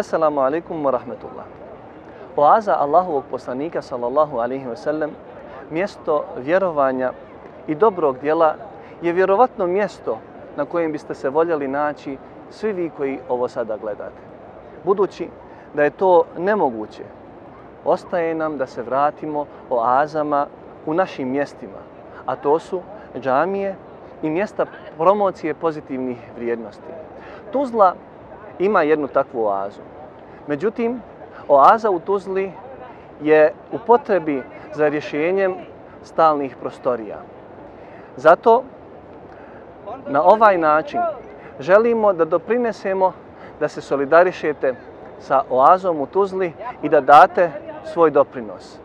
Assalamu alaikum wa rahmatullah. Oaza Allahovog poslanika sallallahu alaihi wa sallam, mjesto vjerovanja i dobrog dijela je vjerovatno mjesto na kojem biste se voljeli naći svi vi koji ovo sada gledate. Budući da je to nemoguće, ostaje nam da se vratimo oazama u našim mjestima, a to su džamije i mjesta promocije pozitivnih vrijednosti. Tuzla ima jednu takvu oazu. Međutim, oaza u Tuzli je u potrebi za rješenjem stalnih prostorija. Zato na ovaj način želimo da doprinesemo da se solidarišete sa oazom u Tuzli i da date svoj doprinos.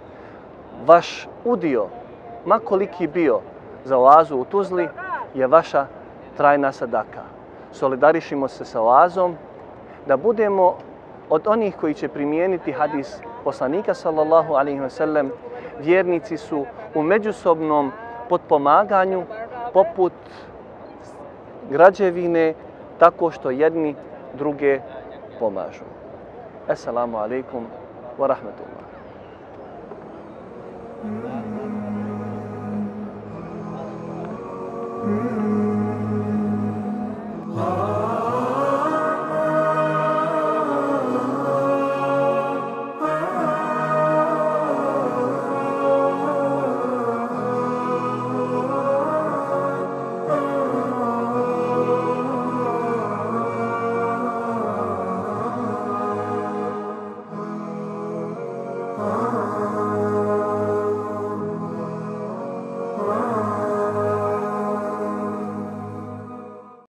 Vaš udio, makoliki bio za oazu u Tuzli, je vaša trajna sadaka. Solidarišimo se sa oazom da budemo od onih koji će primijeniti hadis poslanika sallallahu alaihi ve sellem, vjernici su u međusobnom potpomaganju poput građevine tako što jedni druge pomažu. Assalamu alaikum wa rahmatullah. Mm-hmm. Huh?